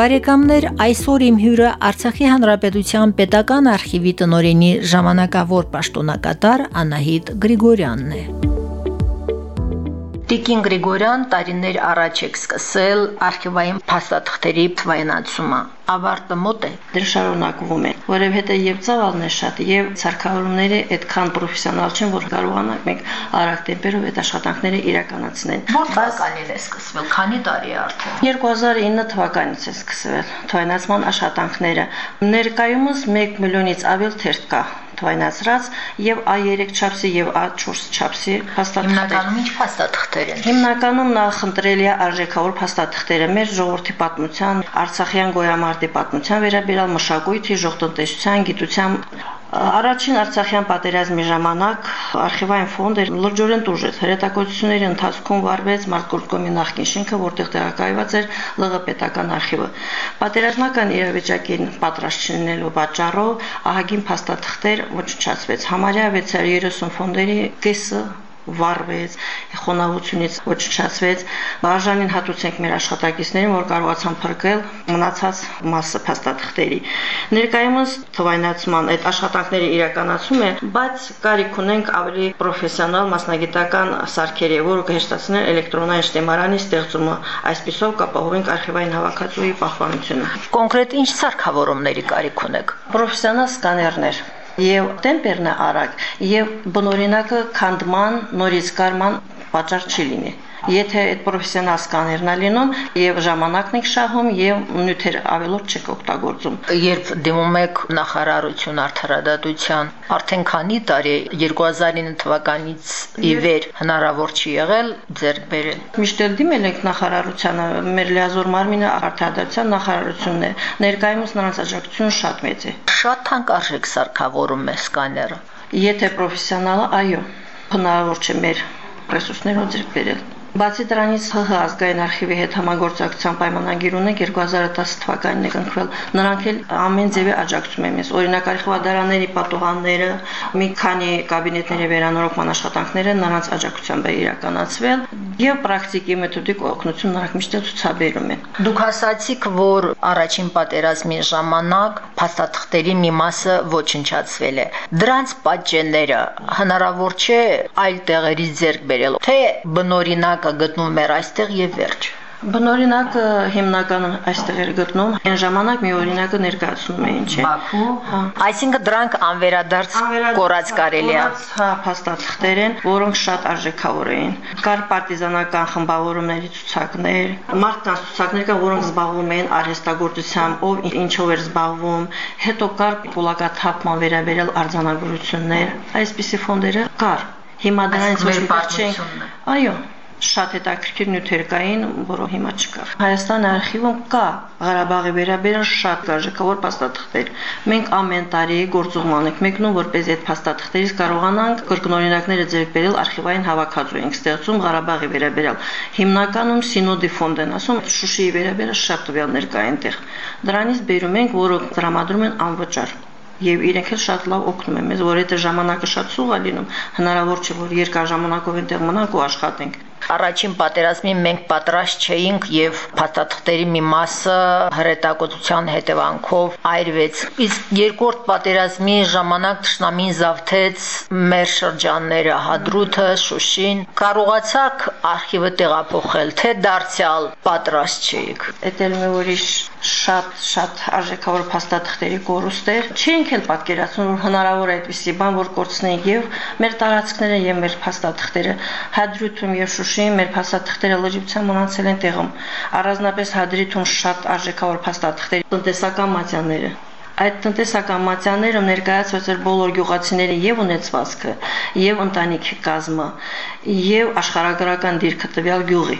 Բարեկամներ, այսօր իմ հյուրը Արցախի Հանրապետության Պետական արխիվի տնօրենի ժամանակավոր պաշտոնակատար Անահիտ Գրիգորյանն է։ Տիկին Գրիգորյան տարիներ առաջ եք սկսել արխիվային փաստաթղթերի թվայնացումը։ Ավարտը մոտ է։ Դեռ շարունակվում է, որովհետեւ եւ ծավալն է շատ, եւ ցարկավորումները այդքան պրոֆեսիոնալ չեն, որ կարողանանք մենք արագ տեմպերով այդ աշխատանքները իրականացնել։ Ո՞ր թվականին է սկսվել, քանի տարի արդեն։ 2009 թվականից է սկսվել թվայնացման աշխատանքները։ Ներկայումս 1 միլիոնից ավել թերթ կա թվայնացրած եւ A3 չափսի եւ A4 չափսի փաստաթղթեր։ Հիմնականում ինչ փաստաթղթեր են։ Հիմնականում նախընտրելի է արժեքավոր փաստաթղթերը մեր ժողովրդի պատմության, Արցախյան գոյամարտի պատմության վերաբերյալ մշակույթի, ժողովրդենտեսության, գիտության Առաջին Արցախյան պատերազմի ժամանակ արխիվային ֆոնդը լրջորեն տուժեց։ Հրետակոծությունների ընթացքում վարվեց Մարտկորտկոմի նախկին շենքը, որտեղ տեղակայված էր ԼՂ պետական արխիվը։ Պատերազմական իրավիճակին պատրաստ չլինելու պատճառով ահագին փաստաթղթեր ոչնչացվեց։ Համարյա 630 ֆոնդերի կեսը վառվեց, խոնավությունից ոչնչացվեց։ Բաժանին հատուցենք մեր աշխատակիցներին, որ կարողացան փրկել մնացած մասը փաստաթղթերի։ Ներկայումս թվայնացման այդ աշխատանքները իրականացում է, բայց կարիք ունենք ավելի պրոֆեսիոնալ մասնագիտական սարքերի, որը կհեշտացնեն էլեկտրոնային շտեմարանի ստեղծումը, այսպիսով կապահովենք արխիվային հավաքածուի պահպանությունը։ Կոնկրետ ինչ սարքավորումների կարիք ունեք։ Պրոֆեսիոնալ սկաներներ եւ տեմպերն է արագ եւ բնօրինակը քանդման նորից կարման պատճառ չի լինի եթե այդ պրոֆեսիոնալ սկաներն է լինում եւ ժամանակն եք շահում եւ նյութեր ավելորդ չեք օգտագործում երբ դիմում եք նախարարություն արդարադատության արդեն քանի տարի 2009 թվականից ի վեր հնարավոր չի եղել ձեռք բերել միշտ էլ դիմել ենք նախարարությանը մեր լիազոր մարմինը արդարադատության նախարարությունն է ներկայումս նրանց աջակցությունը շատ մեծ է շատ թանկարժեք սարքավորում է սկաները եթե պրոֆեսիոնալը այո հնարավոր չէ մեր ռեսուրսներով ձեռք բերել Բացի դրանից ՀՀ ազգային արխիվի հետ համագործակցության պայմանագիր ունենք 2010 թվականին է կնքվել։ Նրանք էլ ամեն ձևի աջակցում են մեզ։ Օրինակ արխիվադարանների պատուհանները, մի քանի կաբինետների վերանորոգման աշխատանքները նրանց աջակցությամբ է իրականացվել եւ պրակտիկի մեթոդիկ օգնություն նրանք միշտ ցուցաբերում են։ Դուք ասացիք, որ առաջին պատերազմի ժամանակ փաստաթղթերի մի մասը ոչնչացվել է։ Դրանց պատճենները հնարավոր չէ այլ տեղերից ձեռք բերել, թե բնորինակ բնակը գտնվում էր այստեղ եւ վերջ։ Բնօրինակը հիմնականում այստեղ էր գտնում։ Այն ժամանակ մի օրինակը ներկայացնում էին, չէ։ Բաքու։ Հա։ Այսինքն դրանք անվերադարձ կորած կարելի է։ Հա, փաստաթղթեր են, որոնք շատ արժեքավոր էին։ Կար պարտիզանական խմբավորումների ցուցակներ, մարդկանց ցուցակներ կան, որոնք զբաղվում են արհեստագործությամբ, ով ինչով էր զբաղվում։ Հետո կար պոլակաթափման վերաբերյալ արձանագրություններ։ Այսպիսի ֆոնդերը կար։ Հիմա դրանից ոչ մի Այո, շատ հետաքրքիր նյութեր կային, որը հիմա չկա։ Հայաստան արխիվում կա Ղարաբաղի վերաբերյալ շատ կարժեքավոր փաստաթղթեր։ Մենք ամեն տարի գործողման ենք մեկնում, որպես այդ փաստաթղթերից կարողանանք կրկնօրինակները ձեռք բերել արխիվային հավաքածու ենք ստեղծում Ղարաբաղի վերաբերյալ։ Հիմնականում Սինոդի ֆոնդ են ասում, Շուշիի վերաբերյալ շատ տվյալներ կա այնտեղ։ Դրանից բերում ենք, որը տրամադրում են անվճար եւ իրենք էլ շատ լավ օգնում են մեզ, որ այդ ժամանակը շատ սուղ է լինում, հնարավոր չէ որ երկար ժամանակով այնտեղ մնանք ու աշխատենք առաջին պատերազմին մենք պատրաստ չէինք եւ փաստաթղթերի մի մասը հրետակոծության հետևանքով այրվեց։ Իսկ երկրորդ պատերազմի ժամանակ ճշնամին զավթեց մեր շրջանները, Հադրութը, Շուշին։ Կարողացաք արխիվը տեղափոխել, թե դարձյալ պատրաստ չէիք։ Դա էլ մի ուրիշ շատ շատ արժեքավոր փաստաթղթերի կորուստեր։ Չէինք էլ պատկերացնում, որ հնարավոր է այդպիսի բան, որ կորցնենք եւ մեր տարածքները եւ մեր փաստաթղթերը Հադրութում եւ Շուշի Շուշիի մեր փաստաթղթերը լրջության մնացել են տեղում։ Առանձնապես Հադրիթում շատ արժեքավոր փաստաթղթեր տնտեսական մատյաները այդ տնտեսական մատյաները ներկայացված էր բոլոր գյուղացիների եւ ունեցվածքը եւ ընտանիքի կազմը եւ աշխարհագրական դիրքը տվյալ գյուղի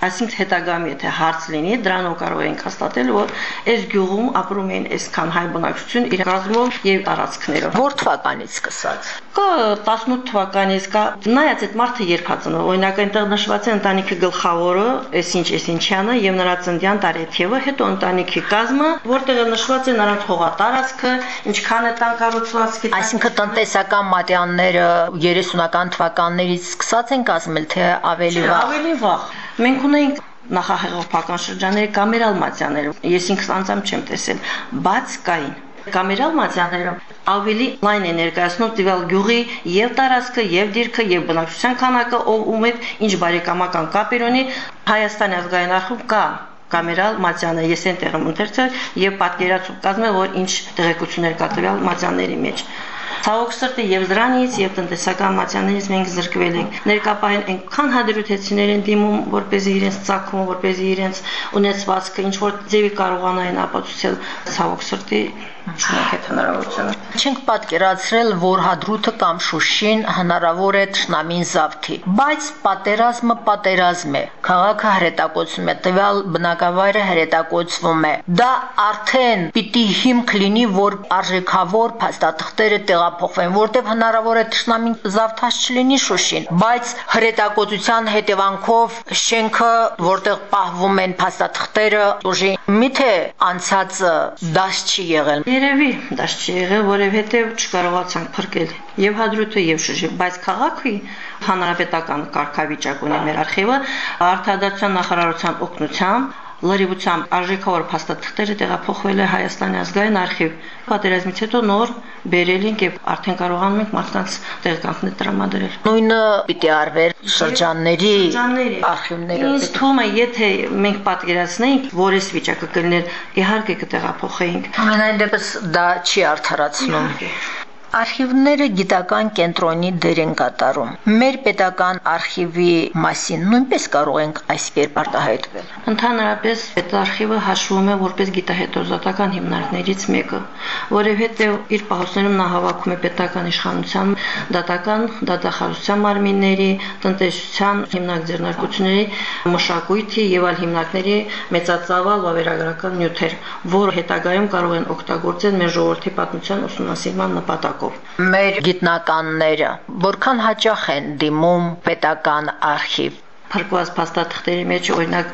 Այսինքն հետագայում եթե հարց լինի, դրանով կարող ենք հաստատել, որ այս գյուղում ապրում են այսքան հայ բնակչություն իր կազմով եւ տարածքներով։ Որ թվականից սկսած։ Կա 18 թվականից կա նայած այդ մարդը երբ հածնով, օրինակ այնտեղ նշված է ընտանիքի գլխավորը, այսինչ այսինչյանը եւ նրա ծննդյան տարեթիվը, հետո ընտանիքի կազմը, որտեղ նշված է նրանց հողատարածքը, ինչքան է տան կառուցվածքի։ Այսինքն տնտեսական մատյանները 30-ական թվականներից սկսած են կազմել, թե ավելի վաղ։ Ավելի վաղ։ Մենք ունենք նախահեղափոխական շրջանների կամերալ մատյաներ։ Ես ինքս անձամբ չեմ տեսել, բայց կային կամերալ մատյաները ավելի լայն է ներկայացնում տվյալ գյուղի եւ տարածքը եւ դիրքը եւ բնակչության քանակը ով ում հետ ինչ բարեկամական կապեր ունի Հայաստանի ազգային արխիվ կա կամերալ մատյանը ես այնտեղ եմ ընթերցել եւ պատկերացում կազմել որ ինչ տեղեկություններ կա տվյալ մատյանների մեջ Ցավոք սրտի եւ դրանից եւ տնտեսական մատյաններից մենք զրկվել ենք։ Ներկապահին այնքան հադրութեցիներ են դիմում, որպեսզի իրենց ցակումը, որպեսզի իրենց ունեցվածքը ինչ որ ձևի կարողանային ապացուցել ցավոք սրտի այդ հնարավորությունը։ Չենք պատկերացրել, որ հադրութը կամ Շուշին հնարավոր է ճշնամին զավթի, բայց պատերազմը պատերազմ է։ Քաղաքը հրետակոծվում է, տվյալ բնակավայրը հրետակոծվում է։ Դա արդեն պիտի հիմք լինի, որ արժեքավոր փաստաթղթերը տեղափոխվեն, որտեղ հնարավոր է ճշնամին զավթած չլինի Շուշին, բայց հրետակոծության հետևանքով շենքը, որտեղ պահվում են փաստաթղթերը, ուժի միթե անցածը դաշ չի եղել Երևի դաշ չի եղել, որովհետև չկարողացանք փրկել եւ հադրութը եւ շուշի, բայց քաղաքի հանրապետական կարգավիճակ ունի մեր արխիվը արտադրության նախարարության օգնությամբ լրիվությամբ արժեքավոր փաստաթղթերը տեղափոխվել է Հայաստանի ազգային արխիվ։ Պատերազմից հետո նոր բերել ենք եւ արդեն կարողանում ենք մարդկանց տեղեկանքներ տրամադրել։ Նույնը պիտի արվեր շրջանների արխիվները։ Ինձ թվում է, եթե մենք պատկերացնեինք, որ այս վիճակը կլիներ, իհարկե կտեղափոխեինք։ Ամենայն դեպս դա չի արդարացնում։ Արխիվները գիտական կենտրոնի դեր են կատարում։ Մեր պետական արխիվի մասին նույնպես կարող ենք այսպես արտահայտվել։ Ընդհանրապես այդ արխիվը հաշվում է որպես գիտահետազոտական հիմնարկներից մեկը, որովհետև իր պահոցներում նա հավաքում է պետական իշխանության, դատական, դատախազության մարմինների, տնտեսության հիմնակ ձեռնարկությունների, մշակույթի եւ այլ հիմնարկների մեծածավալ վավերագրական նյութեր, որը հետագայում կարող են օգտագործել մեր ժողովրդի պատմության ուսումնասիրման նպատակով ժամանակով։ Մեր գիտնականները որքան հաճախ են դիմում պետական արխիվ փրկված փաստաթղթերի մեջ օրինակ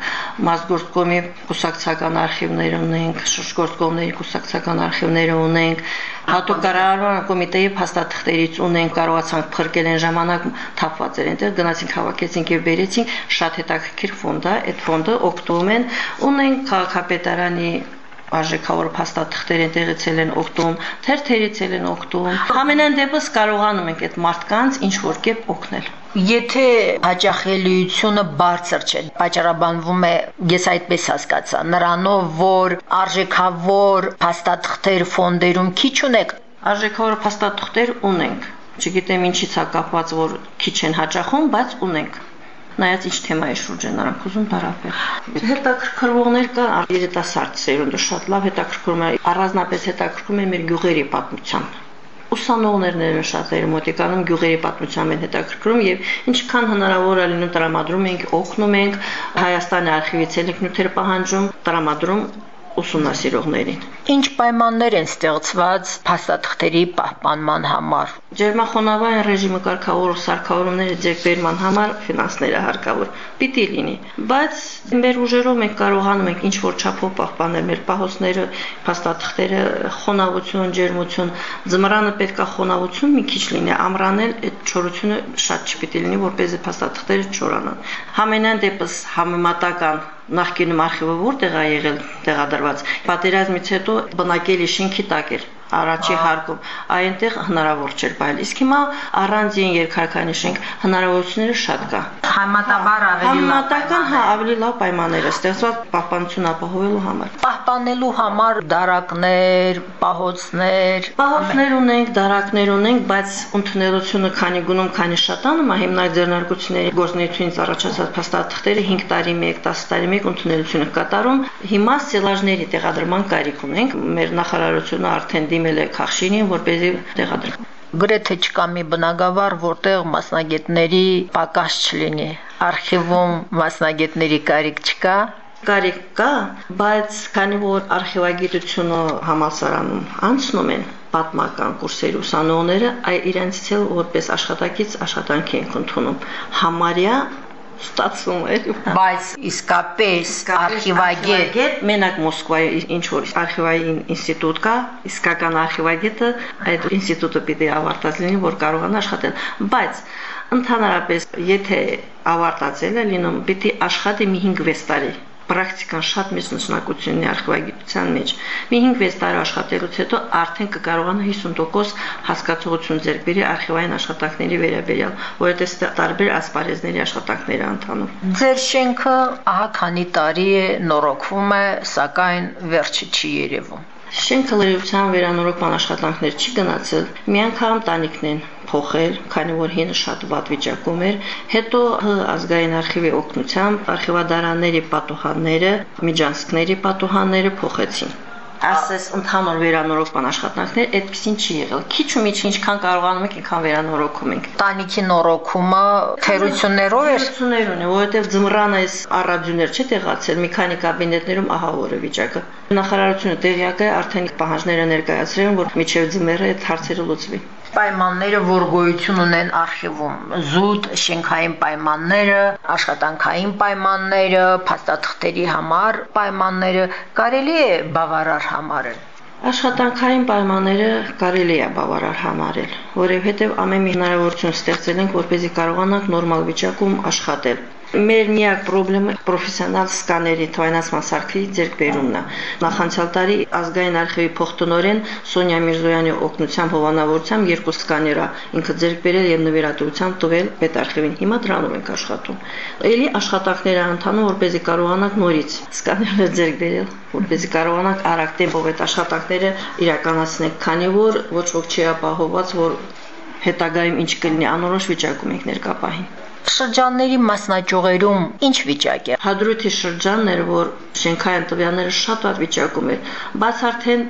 մասգործկոմի կուսակցական արխիվներ ունենք, շրջգործկոմների կուսակցական արխիվներ ունենք, հատուկ կառավարման կոմիտեի փաստաթղթերից ունենք կարողացանք փրկել են ժամանակ թափված էր այնտեղ գնացինք հավաքեցինք եւ բերեցինք շատ հետաքրքիր ֆոնդ է այդ ֆոնդը օգտվում են ունենք քաղաքապետարանի արժեքավոր փաստաթղթեր ընդեղեցել են օգտում, թերթերիցել են օգտում։ Համենայն դեպս կարողանում ենք այդ մարդկանց ինչ որ կերպ օգնել։ Եթե հաճախելիությունը բարձր չէ, պատճառաբանվում է, ես այդպես հասկացա, նրանով, որ արժեքավոր փաստաթղթեր ֆոնդերում քիչ ունեք, արժեքավոր փաստաթղթեր ունենք։ Չգիտեմ ինչից է կապված, որ քիչ են հաճախում, բայց ունենք նայած ինչ թեմայի շուրջ են նրանք ուզում տարապել։ Հետաքրքրվողներ կան, երիտասարդ սերունդը շատ լավ հետաքրքրում է, առանձնապես հետաքրքրում է մեր գյուղերի պատմությամբ ուսանողներն են շատերը մոտիկանում գյուղերի պատմությամբ են հետաքրքրում եւ ինչքան հնարավոր է լինում տրամադրում ենք, օգնում ենք Հայաստանի արխիվից ելիքնյութեր պահանջում, տրամադրում ուսումնասիրողներին։ Ինչ պայմաններ են ստեղծված փաստաթղթերի պահպանման համար։ Ջերմախոնավային ռեժիմը կարգավորող սարքավորումների ձեռքբերման համար ֆինանսները հարկավոր պիտի լինի, բայց մեր ուժերով մենք կարողանում ենք ինչ որ չափով պահպանել մեր պահոցները, փաստաթղթերը, խոնավություն, ջերմություն, ձմռանը պետքա խոնավություն մի քիչ լինի, ամռանել այդ չորությունը շատ չպիտի լինի, որպեսզի փաստաթղթերը չորանան։ Համենայն դեպս համեմատական նախկինում արխիվը որտեղ է եղել տեղադրված։ Պատերազմից հետո բնակելի շենքի տակ էր առաջի հարկում այնտեղ հնարավոր չէր բայել իսկ հիմա առանձին երկհարկանիշենք հնարավորությունները շատ կա համատաբար ավելի համատական հա ավելի լավ պայմաններ է ստեղծված պահպանություն ապահովելու համար պահպանելու համար դարակներ պահոցներ պահոցներ ունենք դարակներ ունենք բայց ընդունելությունը քանի գնում քանի շատանում է հիմնարկ ձեռնարկությունների գործունեությունից առաջացած փաստաթղթերը 5 տարի 1 10 տարի 1 ընդունելությունը կատարում հիմա սելաժների տեղադրման կարիք ունենք մեր նախարարությունը արդեն դիմել է Խախշինին, որպեսզի տեղադրի։ Գրեթե չկա մի բնակավար, որտեղ մասնագետների պակաս չլինի։ Արխիվում մասնագետների կարիք չկա, կարիք կա, բայց քանի որ արխիվագիտությունը համալսարանում անցնում են պատմական կուրսերի ուսանողները, այ իրենցից էլ որպես աշխատակից աշխատանքի են ընդունում։ Համարյա ստացվում էր բայց իսկապես արխիվագետ մենակ Մոսկվայի ինչ որ արխիվային ինստիտուտ կա իսկական արխիվագետը այդ ինստիտուտը պիտի ավարտած լինի որ կարողանա աշխատել բայց ընդհանրապես եթե ավարտածել է լինում պիտի աշխատի մի 5-6 տարի պրակտիկան շատ մեծ նշանակություն ունի արխիվագիտության մեջ։ Մի 5-6 տարի աշխատելուց հետո արդեն կկարողանա 50% հասկացողություն ձեռք բերի արխիվային աշխատանքների վերաբերյալ, որովհետև տարբեր ասպարեզների աշխատանքներ ընթանում։ Ձեր շենքը ահա քանի տարի է նորոգվում է, սակայն վերջը չի երևում։ Շենքը լրիվության վերանորոգման աշխատանքներ չի գնացել, միանգամ տանիքն են փոխել, քանի որ հինը շատ վատ վիճակում էր։ Հետո ազգային արխիվի օգնությամբ արխիվադարանների պատուհանները, միջանցքների պատուհանները փոխեցին ասես ընդհանուր վերանորոգման աշխատանքներ այդպեսին չի եղել։ Քիչ ու միջ ինչքան կարողանում ենք, այնքան վերանորոգում ենք։ Տանիքի նորոգումը թերություններով էր։ Թերություններ ունի, որովհետև ձմռանը այս առադյուներ չի տեղացել, մի քանի կաբինետներում ահա որը վիճակը։ Նախարարությունը տեղյակ է, արդեն պահանջները ներկայացրել են, որ միջև ձմեռը այդ հարցերը լուծվի պայմանները, որ գոյություն ունեն արխիվում, զուտ շենքային պայմանները, աշխատանքային պայմանները, փաստաթղթերի համար պայմանները կարելի է բավարար համարել։ Աշխատանքային պայմանները կարելի է բավարար համարել, որովհետև ամեն մի հնարավորություն ստեղծել ենք, որպեսզի կարողանանք նորմալ վիճակում աշխատել։ Մեր միակ խնդրեմը պրոֆեսիոնալ սկաների թվայնացման սարքի ձեռքբերումն է։ Նախանցյալ տարի ազգային արխիվի փոխտնօրեն Սոնյա Միրզոյանի օգնությամբ հովանավորությամբ երկու սկաներա ինքը ձեռք բերել եւ նվիրատվությամբ տվել պետարխիվին։ Հիմա դրանով ենք աշխատում։ Էլի աշխատանքները ընթանում, որպեսզի կարողանանք նորից սկաներներ ձեռք բերել, որպեսզի կարողանանք արագ տեմպով այդ աշխատանքները իրականացնել, քանի որ ոչ ոք չի ապահովված, որ հետագայում ինչ կլինի անորոշ վիճակում ենք ներկա պահին շրջանների մասնաճյուղերում ինչ վիճակ է։ Հադրութի շրջանն էր, որ շենքային տվյալները շատ վատ վիճակում էր, բայց արդեն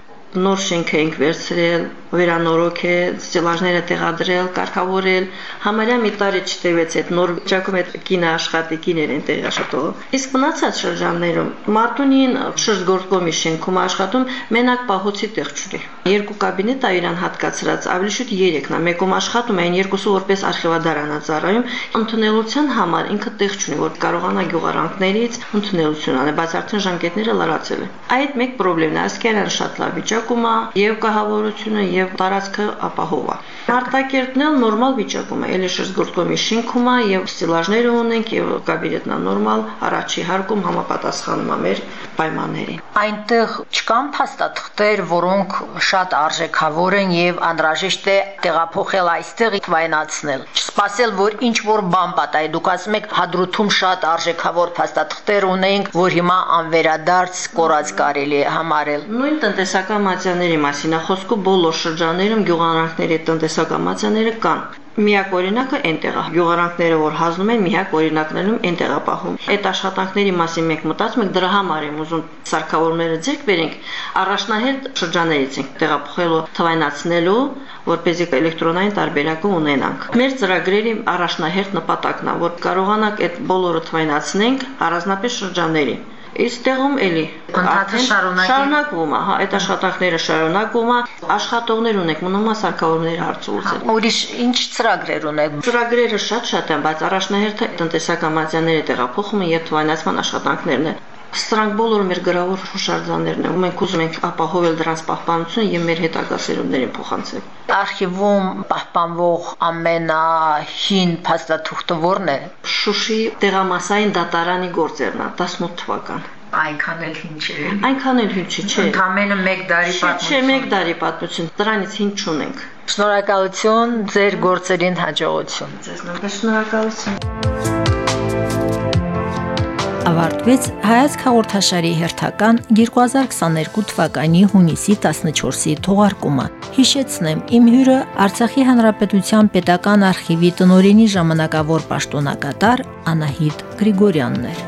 նոր շենք ենք վերցրել, վերանորոգ է, ստելաժները տեղադրել, կարգավորել, համարյա մի տարի չտևեց այդ նոր վիճակում այդ կինը աշխատի, կիներ են տեղի աշխատողը։ Իսկ մնացած շրջաններում Մարտունին շրջգործկոմի շենքում աշխատում մենակ պահոցի տեղ չունի։ Երկու կաբինետ ա իրան հատկացրած, ավելի շուտ 3-ն է, մեկում աշխատում են երկուսը որպես արխիվադարան է ծառայում, ընդունելության համար ինքը տեղ չունի, որ կարողանա գյուղարանքներից ընդունելություն անել, բայց արդեն ժամկետները լրացել են։ Այդ մեկ խնդիրն է, ասկերան շատ լավ վիճակում է եւ կահավորությունը եւ տարածքը ապահով է։ Արտակերտն էլ նորմալ վիճակում է, ելի շրջգործկոմի շինքում է եւ ստիլաժները ունենք եւ կաբինետն է նորմալ, առաջի հարկում համապատասխանում է մեր պայմաններին։ Այնտեղ չկան փաստաթղթեր, որոնք շատ արժեքավոր են եւ անհրաժեշտ է տեղափոխել այստեղ վայնացնել։ Չսպասել, որ ինչ որ բան պատահի։ Դուք ասում եք հադրութում շատ արժեքավոր փաստաթղթեր ունեինք, որ հիմա անվերադարձ կորած կարելի է համարել։ Նույն տնտեսական մատյաների մասին է խոսքը բոլոր շրջաններում գյուղարանքների տնտեսական մատյաները կան միակ օրինակը այնտեղ է գյուղարանքները որ հազնում են միակ օրինակներում այնտեղ է պահում այդ աշխատանքների մասին մենք մտածում ենք դրա համար եմ ուզում սարքավորումները ձեռք բերենք առաջնահերթ շրջաններից ենք տեղափոխելու թվայնացնելու որպեսզի էլեկտրոնային տարբերակը ունենանք մեր ծրագրերի առաջնահերթ նպատակն է որ կարողանանք այդ բոլորը թվայնացնենք առանձնապես շրջանների Իսկ տեղում էլի արդեն շարունակվում է, հա, այդ աշխատանքները շարունակվում է, աշխատողներ ունենք, մնում է սարքավորումների հարցը ուզել։ Ուրիշ ինչ ծրագրեր ունեք։ Ծրագրերը շատ-շատ են, բայց առաջնահերթը տնտեսական մատյանների տեղափոխումը եւ թվայնացման աշխատանքներն են։ Սրանք բոլորը մեր գրավոր հուշարձաններն են, ու մենք ուզում ենք ապահովել դրանց պահպանությունը եւ մեր հետագա սերունդներին փոխանցել։ Արխիվում պահպանվող ամենահին փաստաթուղթը ո՞րն է։ Շուշի տեղամասային դատարանի գործերն է 18 թվական այնքան էլ հին չէ։ Այնքան էլ հին չէ։ Ընդամենը 1 դարի պատմություն։ Չէ, 1 դարի պատմություն։ Դրանից հին չունենք։ Շնորհակալություն ձեր գործերին հաջողություն։ Ձեզ նույնպես շնորհակալություն ավարտվեց հայացք հաղորդաշարի հերթական 2022 թվականի հունիսի 14-ի թողարկումը։ Հիշեցնեմ, իմ հյուրը Արցախի Հանրապետության Պետական արխիվի տնօրենի ժամանակավոր պաշտոնակատար Անահիտ Գրիգորյանն էր։